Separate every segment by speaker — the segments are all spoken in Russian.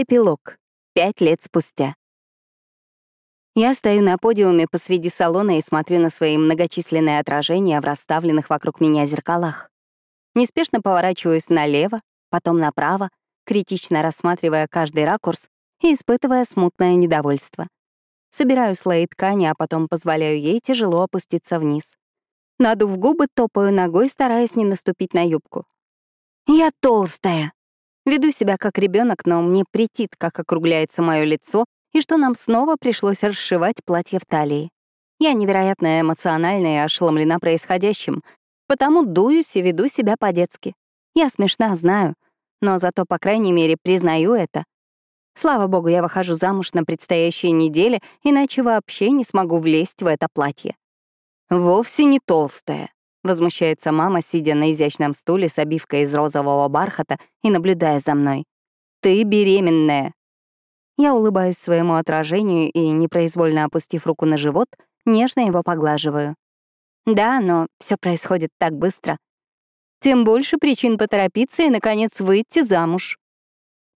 Speaker 1: Эпилог. Пять лет спустя. Я стою на подиуме посреди салона и смотрю на свои многочисленные отражения в расставленных вокруг меня зеркалах. Неспешно поворачиваюсь налево, потом направо, критично рассматривая каждый ракурс и испытывая смутное недовольство. Собираю слои ткани, а потом позволяю ей тяжело опуститься вниз. Надув губы, топаю ногой, стараясь не наступить на юбку. «Я толстая!» Веду себя как ребенок, но мне претит, как округляется мое лицо и что нам снова пришлось расшивать платье в талии. Я невероятно эмоциональна и ошеломлена происходящим, потому дуюсь и веду себя по-детски. Я смешна, знаю, но зато, по крайней мере, признаю это. Слава богу, я выхожу замуж на предстоящей неделе, иначе вообще не смогу влезть в это платье. Вовсе не толстая. Возмущается мама, сидя на изящном стуле с обивкой из розового бархата и наблюдая за мной. «Ты беременная!» Я улыбаюсь своему отражению и, непроизвольно опустив руку на живот, нежно его поглаживаю. Да, но все происходит так быстро. Тем больше причин поторопиться и, наконец, выйти замуж.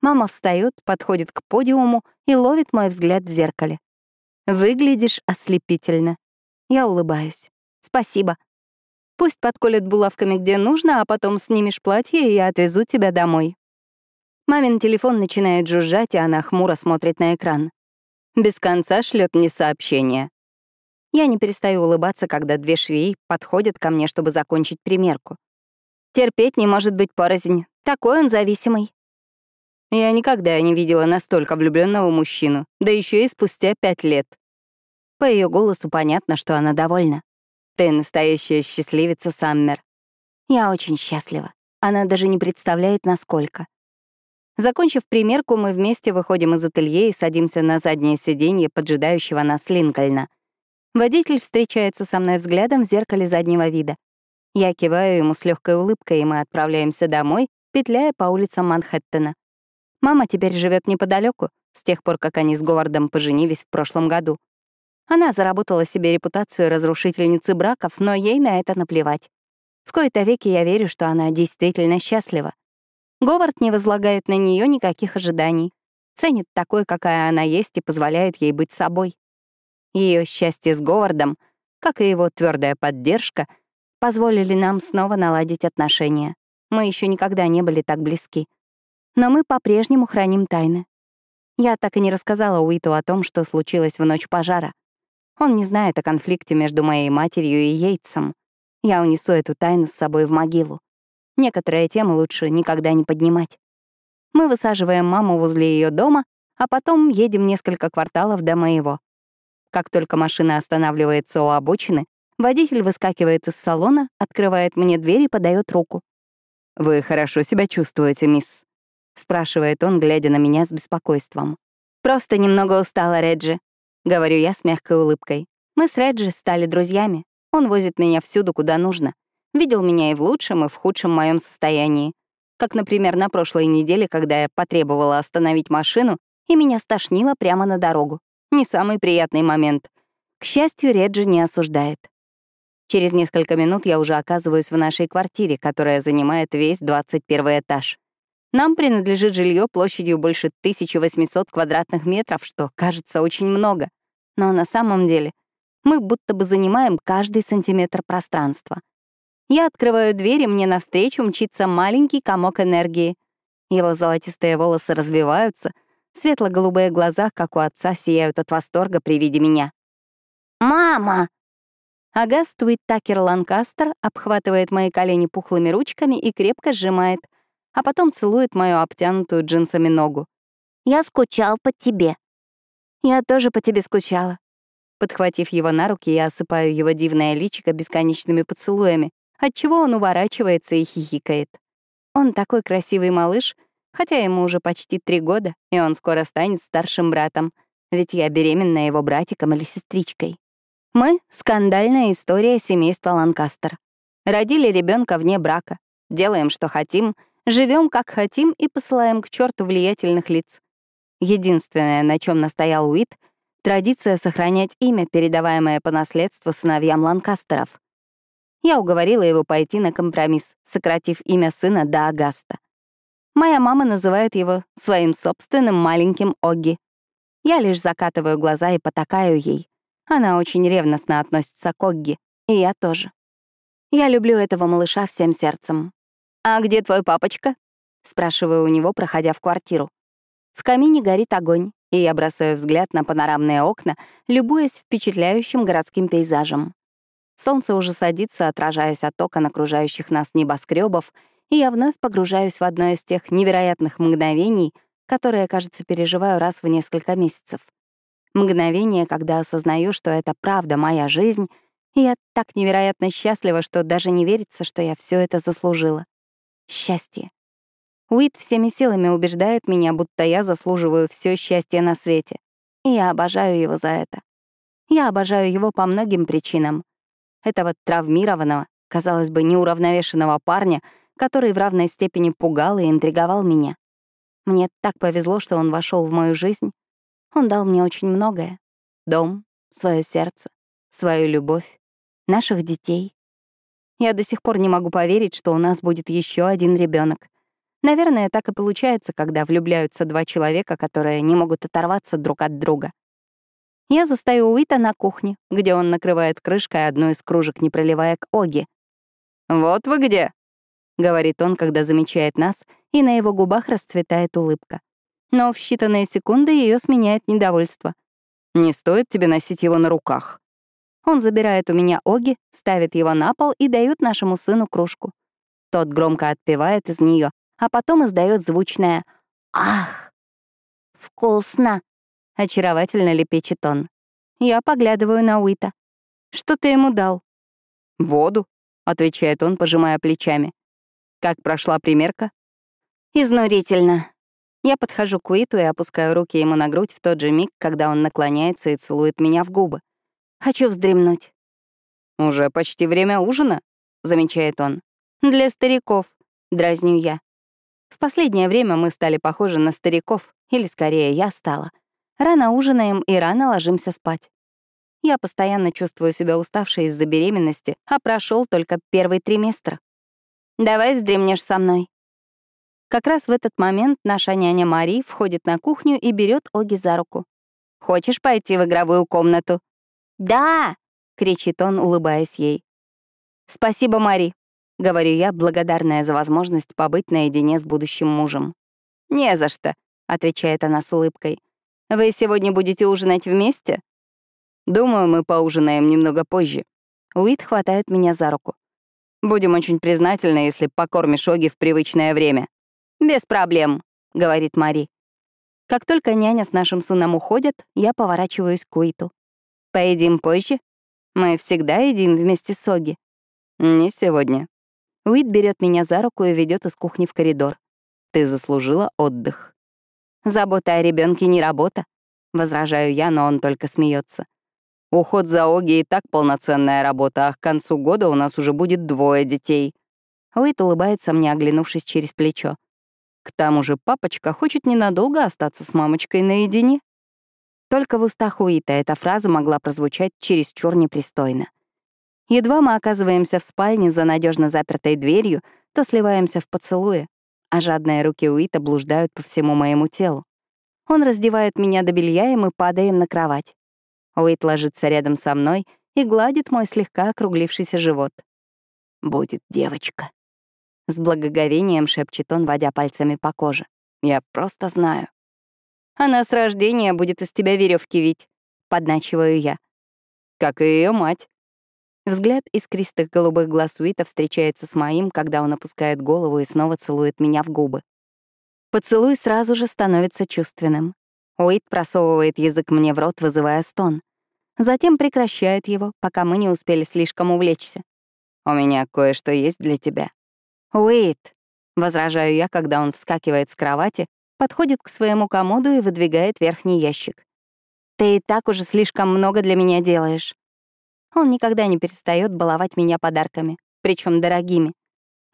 Speaker 1: Мама встает, подходит к подиуму и ловит мой взгляд в зеркале. Выглядишь ослепительно. Я улыбаюсь. Спасибо. Пусть подколят булавками где нужно, а потом снимешь платье, и я отвезу тебя домой. Мамин телефон начинает жужжать, и она хмуро смотрит на экран. Без конца шлет мне сообщение. Я не перестаю улыбаться, когда две швеи подходят ко мне, чтобы закончить примерку. Терпеть не может быть порознь. Такой он зависимый. Я никогда не видела настолько влюбленного мужчину, да еще и спустя пять лет. По ее голосу понятно, что она довольна. Ты настоящая счастливица, Саммер. Я очень счастлива. Она даже не представляет, насколько. Закончив примерку, мы вместе выходим из ателье и садимся на заднее сиденье поджидающего нас Линкольна. Водитель встречается со мной взглядом в зеркале заднего вида. Я киваю ему с легкой улыбкой, и мы отправляемся домой, петляя по улицам Манхэттена. Мама теперь живет неподалеку, с тех пор, как они с Говардом поженились в прошлом году. Она заработала себе репутацию разрушительницы браков, но ей на это наплевать. В кои-то веки я верю, что она действительно счастлива. Говард не возлагает на нее никаких ожиданий, ценит такой, какая она есть, и позволяет ей быть собой. Ее счастье с Говардом, как и его твердая поддержка, позволили нам снова наладить отношения. Мы еще никогда не были так близки. Но мы по-прежнему храним тайны. Я так и не рассказала Уиту о том, что случилось в ночь пожара. Он не знает о конфликте между моей матерью и Йейтсом. Я унесу эту тайну с собой в могилу. Некоторые темы лучше никогда не поднимать. Мы высаживаем маму возле ее дома, а потом едем несколько кварталов до моего. Как только машина останавливается у обочины, водитель выскакивает из салона, открывает мне дверь и подает руку. «Вы хорошо себя чувствуете, мисс?» — спрашивает он, глядя на меня с беспокойством. «Просто немного устала, Реджи. — говорю я с мягкой улыбкой. «Мы с Реджи стали друзьями. Он возит меня всюду, куда нужно. Видел меня и в лучшем, и в худшем моем состоянии. Как, например, на прошлой неделе, когда я потребовала остановить машину, и меня стошнило прямо на дорогу. Не самый приятный момент. К счастью, Реджи не осуждает. Через несколько минут я уже оказываюсь в нашей квартире, которая занимает весь 21 этаж. Нам принадлежит жилье площадью больше 1800 квадратных метров, что кажется очень много. Но на самом деле мы будто бы занимаем каждый сантиметр пространства. Я открываю дверь, и мне навстречу мчится маленький комок энергии. Его золотистые волосы развиваются, светло-голубые глаза, как у отца, сияют от восторга при виде меня. «Мама!» Агаст Уит Такер Ланкастер обхватывает мои колени пухлыми ручками и крепко сжимает — а потом целует мою обтянутую джинсами ногу. «Я скучал по тебе». «Я тоже по тебе скучала». Подхватив его на руки, я осыпаю его дивное личико бесконечными поцелуями, отчего он уворачивается и хихикает. Он такой красивый малыш, хотя ему уже почти три года, и он скоро станет старшим братом, ведь я беременна его братиком или сестричкой. Мы — скандальная история семейства Ланкастер. Родили ребенка вне брака, делаем, что хотим — Живем как хотим и посылаем к черту влиятельных лиц. Единственное, на чем настоял Уит, традиция сохранять имя, передаваемое по наследству сыновьям Ланкастеров. Я уговорила его пойти на компромисс, сократив имя сына до Агаста. Моя мама называет его своим собственным маленьким Огги. Я лишь закатываю глаза и потакаю ей. Она очень ревностно относится к Огги, и я тоже. Я люблю этого малыша всем сердцем. «А где твой папочка?» — спрашиваю у него, проходя в квартиру. В камине горит огонь, и я бросаю взгляд на панорамные окна, любуясь впечатляющим городским пейзажем. Солнце уже садится, отражаясь от окон окружающих нас небоскребов, и я вновь погружаюсь в одно из тех невероятных мгновений, которые, кажется, переживаю раз в несколько месяцев. Мгновение, когда осознаю, что это правда моя жизнь, и я так невероятно счастлива, что даже не верится, что я все это заслужила. Счастье. Уит всеми силами убеждает меня, будто я заслуживаю все счастье на свете. И я обожаю его за это. Я обожаю его по многим причинам. Этого травмированного, казалось бы, неуравновешенного парня, который в равной степени пугал и интриговал меня. Мне так повезло, что он вошел в мою жизнь. Он дал мне очень многое. Дом, свое сердце, свою любовь, наших детей. Я до сих пор не могу поверить, что у нас будет еще один ребенок. Наверное, так и получается, когда влюбляются два человека, которые не могут оторваться друг от друга. Я застаю Уита на кухне, где он накрывает крышкой одну из кружек, не проливая к Оги. «Вот вы где!» — говорит он, когда замечает нас, и на его губах расцветает улыбка. Но в считанные секунды ее сменяет недовольство. «Не стоит тебе носить его на руках». Он забирает у меня Оги, ставит его на пол и дает нашему сыну кружку. Тот громко отпивает из нее, а потом издает звучное «Ах! Вкусно!» — очаровательно лепечет он. Я поглядываю на Уита. «Что ты ему дал?»
Speaker 2: «Воду», — отвечает он, пожимая плечами. «Как прошла примерка?»
Speaker 1: «Изнурительно». Я подхожу к Уиту и опускаю руки ему на грудь в тот же миг, когда он наклоняется и целует меня в губы. Хочу вздремнуть.
Speaker 2: «Уже почти время ужина», — замечает он.
Speaker 1: «Для стариков», — дразню я. В последнее время мы стали похожи на стариков, или скорее я стала. Рано ужинаем и рано ложимся спать. Я постоянно чувствую себя уставшей из-за беременности, а прошел только первый триместр. Давай вздремнешь со мной. Как раз в этот момент наша няня Мари входит на кухню и берет Оги за руку. «Хочешь пойти в игровую комнату?» «Да!» — кричит он, улыбаясь ей. «Спасибо, Мари», — говорю я, благодарная за возможность побыть наедине с будущим мужем. «Не за что», — отвечает она с улыбкой. «Вы сегодня будете ужинать вместе?»
Speaker 2: «Думаю, мы поужинаем немного позже».
Speaker 1: Уит хватает меня за руку.
Speaker 2: «Будем очень признательны, если покормишь Оги в привычное время».
Speaker 1: «Без проблем», — говорит Мари. Как только няня с нашим сыном уходят, я поворачиваюсь к Уиту. «Поедим позже? Мы всегда едим вместе с Оги».
Speaker 2: «Не сегодня».
Speaker 1: Уит берет меня за руку и ведет из кухни в коридор.
Speaker 2: «Ты заслужила отдых».
Speaker 1: «Забота о ребенке не работа», — возражаю я, но он только смеется.
Speaker 2: Уход за Оги и так полноценная работа, а к концу года у нас уже будет двое детей.
Speaker 1: Уит улыбается мне, оглянувшись через плечо.
Speaker 2: К тому же папочка хочет ненадолго остаться с мамочкой наедине.
Speaker 1: Только в устах Уита эта фраза могла прозвучать чересчур непристойно. Едва мы оказываемся в спальне за надежно запертой дверью, то сливаемся в поцелуе, а жадные руки Уита блуждают по всему моему телу. Он раздевает меня до белья, и мы падаем на кровать. Уит ложится рядом со мной и гладит мой слегка округлившийся живот.
Speaker 2: «Будет девочка», —
Speaker 1: с благоговением шепчет он, водя пальцами по коже.
Speaker 2: «Я просто знаю».
Speaker 1: Она с рождения будет из тебя веревки вить», — подначиваю я.
Speaker 2: Как и ее мать.
Speaker 1: Взгляд искристых голубых глаз Уита встречается с моим, когда он опускает голову и снова целует меня в губы. Поцелуй сразу же становится чувственным. Уит просовывает язык мне в рот, вызывая стон. Затем прекращает его, пока мы не успели слишком увлечься.
Speaker 2: «У меня кое-что есть для тебя».
Speaker 1: «Уит», — возражаю я, когда он вскакивает с кровати, подходит к своему комоду и выдвигает верхний ящик. «Ты и так уже слишком много для меня делаешь». Он никогда не перестает баловать меня подарками, причем дорогими.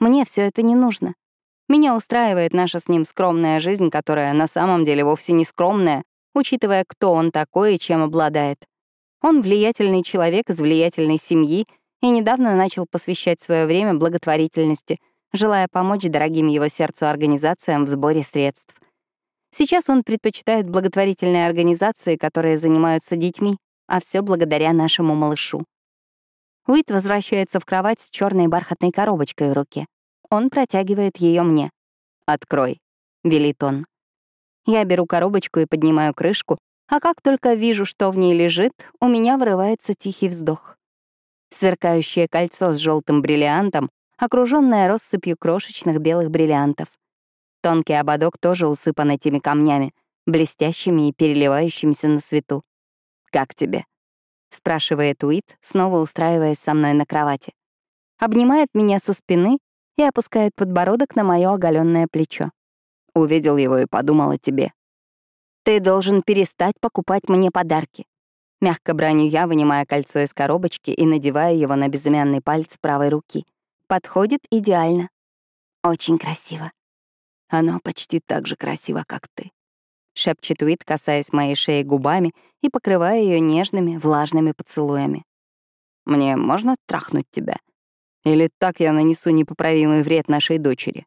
Speaker 1: Мне все это не нужно. Меня устраивает наша с ним скромная жизнь, которая на самом деле вовсе не скромная, учитывая, кто он такой и чем обладает. Он влиятельный человек из влиятельной семьи и недавно начал посвящать свое время благотворительности, желая помочь дорогим его сердцу организациям в сборе средств. Сейчас он предпочитает благотворительные организации, которые занимаются детьми, а все благодаря нашему малышу. Уит возвращается в кровать с черной бархатной коробочкой в руке. Он протягивает ее мне. «Открой», — велит он. Я беру коробочку и поднимаю крышку, а как только вижу, что в ней лежит, у меня вырывается тихий вздох. Сверкающее кольцо с желтым бриллиантом, окруженное россыпью крошечных белых бриллиантов. Тонкий ободок тоже усыпан этими камнями, блестящими и переливающимися на свету. «Как тебе?» — спрашивает Уит, снова устраиваясь со мной на кровати. Обнимает меня со спины и опускает подбородок на мое оголенное плечо. Увидел его и подумал о тебе. «Ты должен перестать покупать мне подарки». Мягко браню я, вынимая кольцо из коробочки и надевая его на безымянный палец правой руки. Подходит идеально. Очень красиво. Оно почти так же красиво, как ты. Шепчет Уит, касаясь моей шеи губами и покрывая ее нежными, влажными поцелуями. «Мне можно трахнуть тебя? Или так я нанесу непоправимый вред нашей дочери?»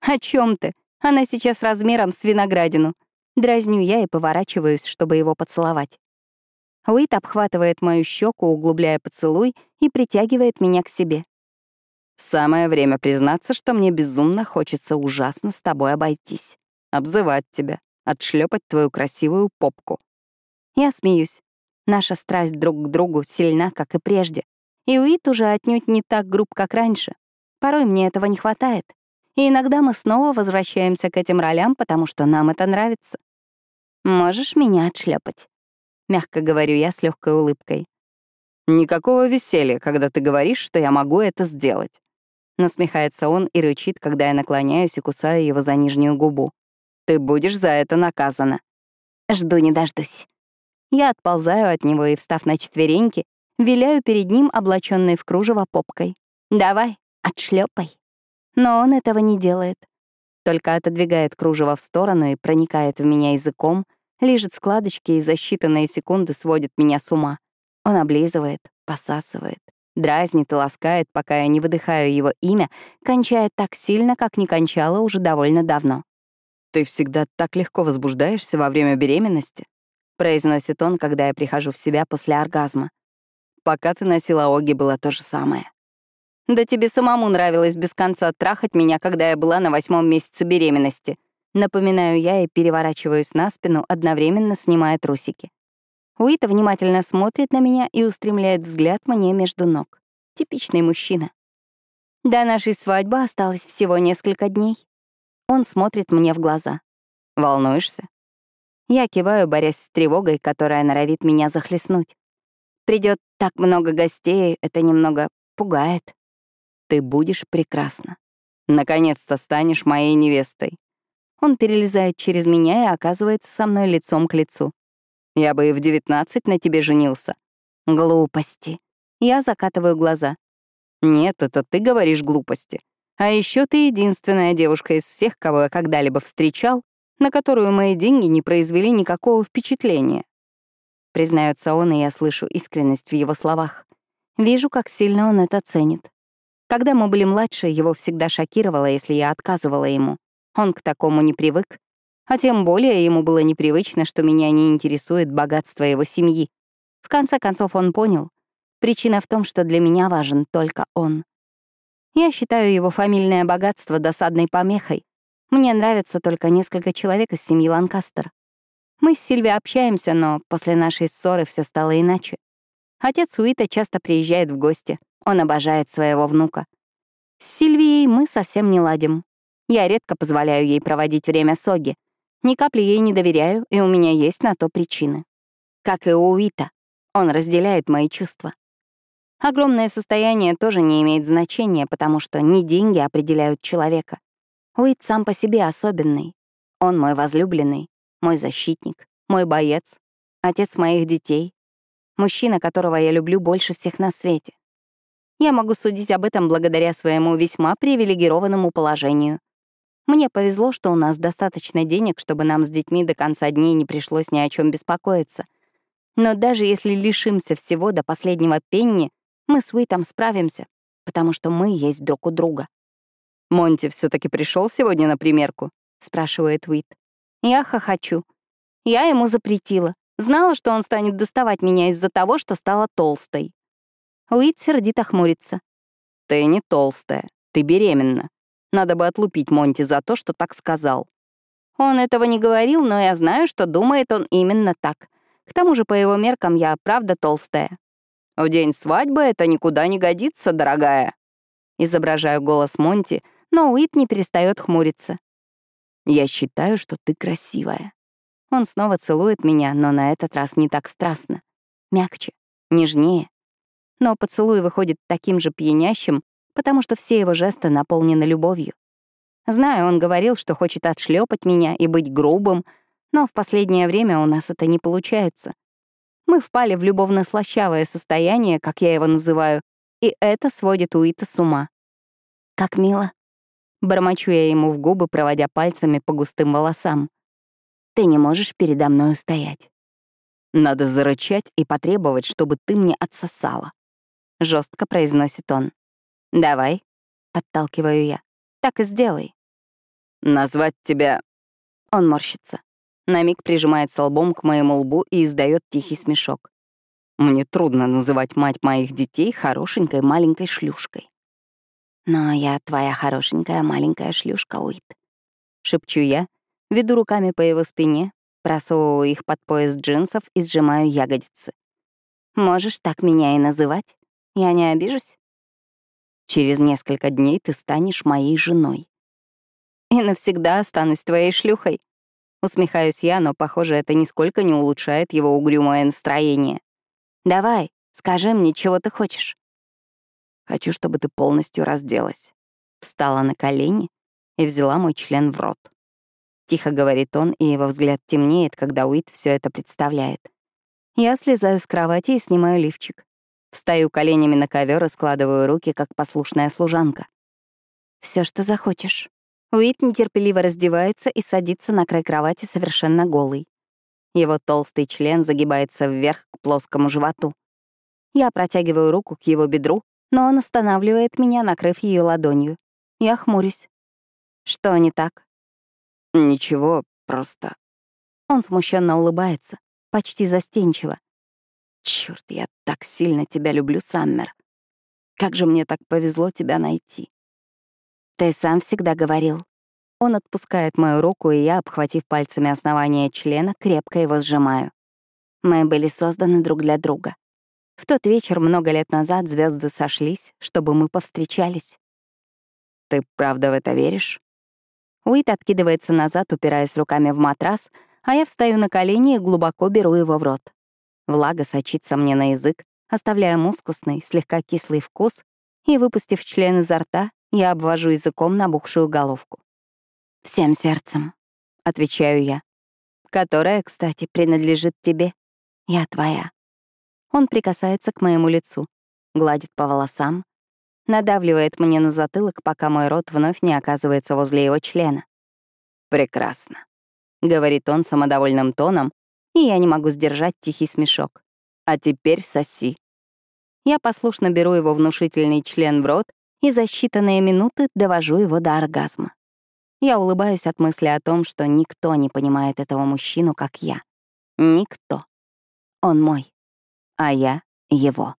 Speaker 1: «О чем ты? Она сейчас размером с виноградину». Дразню я и поворачиваюсь, чтобы его поцеловать. Уит обхватывает мою щеку, углубляя поцелуй, и притягивает меня к себе. Самое время признаться, что мне безумно хочется ужасно с тобой обойтись. Обзывать тебя, отшлепать твою красивую попку. Я смеюсь. Наша страсть друг к другу сильна, как и прежде. И Уит уже отнюдь не так груб, как раньше. Порой мне этого не хватает. И иногда мы снова возвращаемся к этим ролям, потому что нам это нравится. «Можешь меня отшлепать? мягко говорю я с легкой улыбкой. «Никакого веселья, когда ты говоришь, что я могу это сделать. Насмехается он и рычит, когда я наклоняюсь и кусаю его за нижнюю губу. «Ты будешь за это наказана». Жду не дождусь. Я отползаю от него и, встав на четвереньки, виляю перед ним, облаченной в кружево попкой. «Давай, отшлепай». Но он этого не делает. Только отодвигает кружево в сторону и проникает в меня языком, лижет складочки и за считанные секунды сводит меня с ума. Он облизывает, посасывает, Дразнит и ласкает, пока я не выдыхаю его имя, кончая так сильно, как не кончала уже довольно давно. «Ты всегда так легко возбуждаешься во время беременности», — произносит он, когда я прихожу в себя после оргазма. «Пока ты носила Оги, было то же самое». «Да тебе самому нравилось без конца трахать меня, когда я была на восьмом месяце беременности», Напоминаю я и переворачиваюсь на спину, одновременно снимая трусики. Уита внимательно смотрит на меня и устремляет взгляд мне между ног. Типичный мужчина. До нашей свадьбы осталось всего несколько дней. Он смотрит мне в глаза. «Волнуешься?» Я киваю, борясь с тревогой, которая норовит меня захлестнуть. Придет так много гостей, это немного пугает. Ты будешь прекрасна. Наконец-то станешь моей невестой. Он перелезает через меня и оказывается со мной лицом к лицу. Я бы и в девятнадцать на тебе женился. Глупости. Я закатываю глаза. Нет, это ты говоришь глупости. А еще ты единственная девушка из всех, кого я когда-либо встречал, на которую мои деньги не произвели никакого впечатления. Признается он, и я слышу искренность в его словах. Вижу, как сильно он это ценит. Когда мы были младше, его всегда шокировало, если я отказывала ему. Он к такому не привык, а тем более ему было непривычно, что меня не интересует богатство его семьи. В конце концов он понял. Причина в том, что для меня важен только он. Я считаю его фамильное богатство досадной помехой. Мне нравится только несколько человек из семьи Ланкастер. Мы с Сильви общаемся, но после нашей ссоры все стало иначе. Отец Уита часто приезжает в гости. Он обожает своего внука. С Сильвией мы совсем не ладим. Я редко позволяю ей проводить время с Оги, ни капли ей не доверяю, и у меня есть на то причины. Как и у Уита, он разделяет мои чувства. Огромное состояние тоже не имеет значения, потому что не деньги определяют человека. Уит сам по себе особенный. Он мой возлюбленный, мой защитник, мой боец, отец моих детей, мужчина, которого я люблю больше всех на свете. Я могу судить об этом благодаря своему весьма привилегированному положению. Мне повезло, что у нас достаточно денег, чтобы нам с детьми до конца дней не пришлось ни о чем беспокоиться. Но даже если лишимся всего до последнего пенни, мы с Уитом справимся, потому что мы есть друг у друга.
Speaker 2: Монти все таки пришел сегодня на примерку?» — спрашивает Уит.
Speaker 1: Я хохочу. Я ему запретила. Знала, что он станет доставать меня из-за того, что стала толстой. Уит сердито хмурится.
Speaker 2: «Ты не толстая, ты беременна. Надо бы отлупить Монти за то, что так сказал».
Speaker 1: Он этого не говорил, но я знаю, что думает он именно так. К тому же, по его меркам, я правда толстая.
Speaker 2: «В день свадьбы это никуда не годится, дорогая».
Speaker 1: Изображаю голос Монти, но Уит не перестает хмуриться.
Speaker 2: «Я считаю, что ты красивая».
Speaker 1: Он снова целует меня, но на этот раз не так страстно. Мягче, нежнее. Но поцелуй выходит таким же пьянящим, потому что все его жесты наполнены любовью. Знаю, он говорил, что хочет отшлепать меня и быть грубым, но в последнее время у нас это не получается. Мы впали в любовно-слащавое состояние, как я его называю, и это сводит Уита с ума. «Как мило!» Бормочу я ему в губы, проводя пальцами по густым волосам. «Ты не можешь передо мной устоять».
Speaker 2: «Надо зарычать и потребовать, чтобы ты мне отсосала», — жестко произносит он.
Speaker 1: «Давай», — подталкиваю я. «Так и сделай».
Speaker 2: «Назвать тебя...»
Speaker 1: Он морщится. На миг прижимается лбом к моему лбу и издает тихий смешок.
Speaker 2: «Мне трудно называть мать моих детей хорошенькой маленькой шлюшкой».
Speaker 1: «Но я твоя хорошенькая маленькая шлюшка, Уит», — шепчу я, веду руками по его спине, просовываю их под пояс джинсов и сжимаю ягодицы. «Можешь так меня и называть? Я не обижусь?»
Speaker 2: «Через несколько дней ты станешь моей женой»,
Speaker 1: и навсегда останусь твоей шлюхой. Усмехаюсь я, но, похоже, это нисколько не улучшает его угрюмое настроение. Давай, скажи мне, чего ты хочешь.
Speaker 2: Хочу, чтобы ты полностью разделась. Встала на колени и взяла мой член в рот.
Speaker 1: Тихо говорит он, и его взгляд темнеет, когда Уит все это представляет. Я слезаю с кровати и снимаю лифчик. Встаю коленями на ковер и складываю руки, как послушная служанка. Все, что захочешь. Уит нетерпеливо раздевается и садится на край кровати совершенно голый. Его толстый член загибается вверх к плоскому животу. Я протягиваю руку к его бедру, но он останавливает меня, накрыв ее ладонью. Я хмурюсь. Что не так?
Speaker 2: Ничего, просто.
Speaker 1: Он смущенно улыбается, почти застенчиво.
Speaker 2: Черт, я так сильно тебя люблю, Саммер. Как же мне так повезло тебя найти.
Speaker 1: Ты сам всегда говорил. Он отпускает мою руку, и я, обхватив пальцами основание члена, крепко его сжимаю. Мы были созданы друг для друга. В тот вечер много лет назад звезды сошлись, чтобы мы повстречались.
Speaker 2: Ты правда в это веришь?
Speaker 1: Уит откидывается назад, упираясь руками в матрас, а я встаю на колени и глубоко беру его в рот. Влага сочится мне на язык, оставляя мускусный, слегка кислый вкус, и, выпустив член изо рта, я обвожу языком набухшую головку. «Всем сердцем», — отвечаю я. «Которая, кстати, принадлежит тебе. Я твоя». Он прикасается к моему лицу, гладит по волосам, надавливает мне на затылок, пока мой рот вновь не оказывается возле его члена.
Speaker 2: «Прекрасно», —
Speaker 1: говорит он самодовольным тоном, и я не могу сдержать тихий смешок.
Speaker 2: «А теперь соси».
Speaker 1: Я послушно беру его внушительный член в рот и за считанные минуты довожу его до оргазма. Я улыбаюсь от мысли о том, что никто не понимает этого мужчину, как я. Никто. Он мой, а я его.